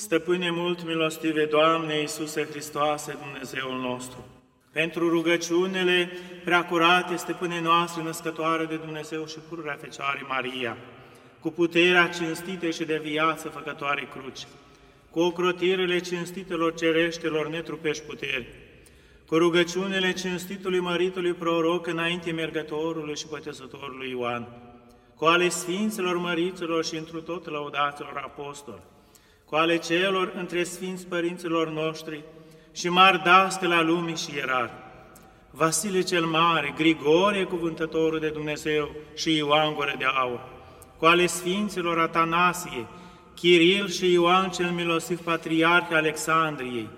Stăpâne mult milostive, Doamne Iisuse Hristoase, Dumnezeul nostru, pentru rugăciunile preacurate, Stăpâne noastre, născătoare de Dumnezeu și pururea Fecioare Maria, cu puterea cinstite și de viață făcătoare cruci, cu ocrotirile cinstitelor cereștelor netrupești puteri, cu rugăciunile cinstitului măritului proroc înainte mergătorului și pătezătorului Ioan, cu ale Sfinților măriților și întru tot laudaților apostoli, cu ale celor între Sfinți Părinților noștri și mari la lumii și ierari, Vasile cel Mare, Grigorie, cuvântătorul de Dumnezeu și Ioan Gure de Aur, cu ale Sfinților Atanasie, Chiril și Ioan cel Milosiv, Patriarh Alexandriei,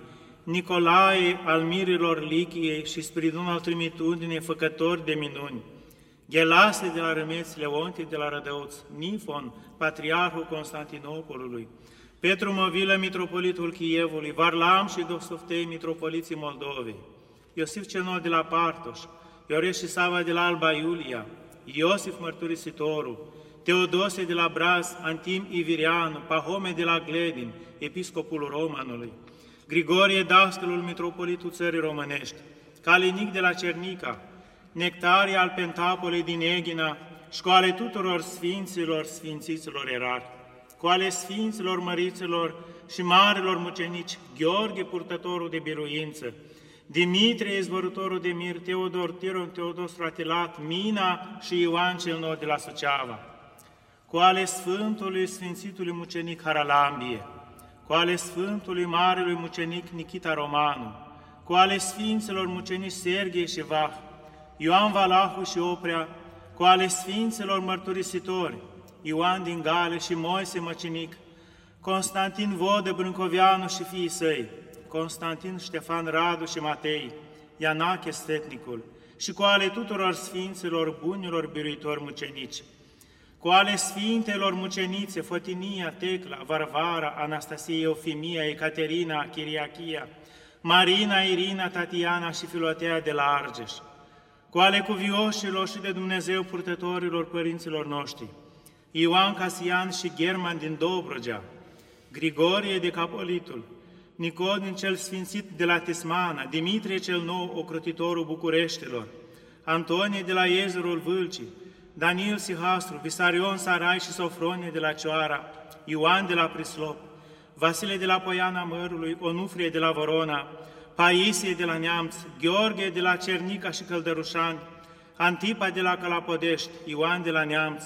Nicolae al mirilor Lichiei și Spiridon al Trimitudine, făcători de minuni, Gelase de la Rămeț, Leontie de la Rădăuț, Nifon, Patriarhul Constantinopolului, Petru Movilă, Mitropolitul Chievului, Varlam și Dostoftei, Mitropoliții Moldovei, Iosif Cenol de la Partoș, Ioreș și Sava de la Alba Iulia, Iosif Mărturisitorul, Teodosie de la Braz, Antim Ivirianu, Pahome de la Gledin, episcopul Romanului, Grigorie Dascălul, mitropolitul țării românești, Calinic de la Cernica, Nectaria al Pentapolei din Eghina, școale tuturor sfinților, sfințiților erari, cu ale sfinților măriților și marilor mucenici, Gheorghe, purtătorul de biruință, Dimitrie, izvorătorul de mir, Teodor, Tiron, Teodos Fratilat, Mina și Ioan cel Nou de la Suceava, cu ale Sfântului Sfințitului Mucenic Haralambie, cu ale Sfântului Marelui Mucenic Nikita Romanu, cu ale Sfinților Mucenici Serghei și Vah, Ioan Valahu și Oprea, cu ale Sfinților Mărturisitori, Ioan din Gale și Moise Măcinic, Constantin Vodă Brâncovianu și fiii săi, Constantin Ștefan Radu și Matei, Ianache Stetnicul, și cu ale tuturor Sfinților bunilor biruitori mucenici, cu ale Sfintelor mucenițe, Fătinia, Tecla, Varvara, Anastasia, Eufimia, Ecaterina, Chiriachia, Marina, Irina, Tatiana și Filotea de la Argeș, cu ale cuvioșilor și de Dumnezeu purtătorilor părinților noștri, Ioan Casian și German din Dobrogea, Grigorie de Capolitul, Nicodin cel sfințit de la Tismana, Dimitrie cel nou, ocrotitorul Bucureștilor, Antonie de la Iezerul Vâlcii, Daniel Sihastru, Visarion Sarai și Sofronie de la Cioara, Ioan de la Prislop, Vasile de la Poiana Mărului, Onufrie de la Vorona, Paisie de la Neamț, Gheorghe de la Cernica și Căldărușani, Antipa de la Calapodești, Ioan de la Neamț,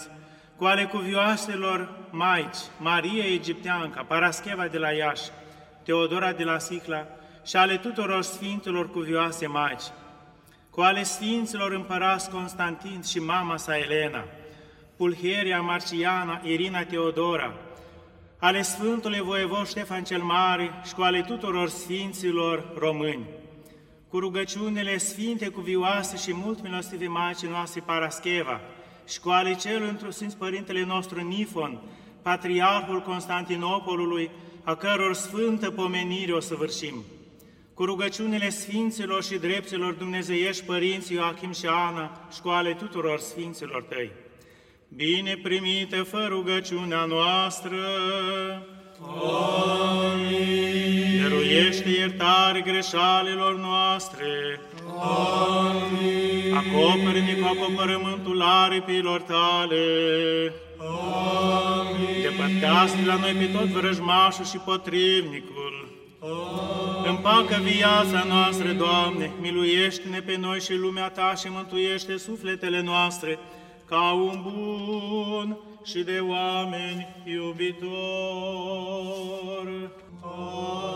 cu ale cuvioaselor maici, Maria Egipteanca, Parascheva de la Iași, Teodora de la Sicla și ale tuturor Sfintelor cuvioase maici, cu ale Sfinților împărați Constantin și mama sa Elena, Pulheria Marciana, Irina Teodora, ale Sfântului Voievod Ștefan cel Mare și cu ale tuturor Sfinților români, cu rugăciunile Sfinte, cuvioase și mult milostive Maicii noastre Parascheva și cu ale celui într Sfinț Părintele nostru Nifon, Patriarhul Constantinopolului, a căror sfântă pomenire o săvârșim cu rugăciunile Sfinților și Drepților Dumnezeiești Părinții Ioachim și Ana și cu ale tuturor Sfinților Tăi. Bine primite fă rugăciunea noastră! Amin. Dăruiește iertare greșalilor noastre! Amin. Acoperi-ne cu acopărământul aripilor Tale! Amin. Depărtească la noi pe tot vrăjmașul și potrivnicul! Împacă viața noastră, Doamne, miluiește-ne pe noi și lumea Ta și mântuiește sufletele noastre ca un bun și de oameni iubitor. Amin.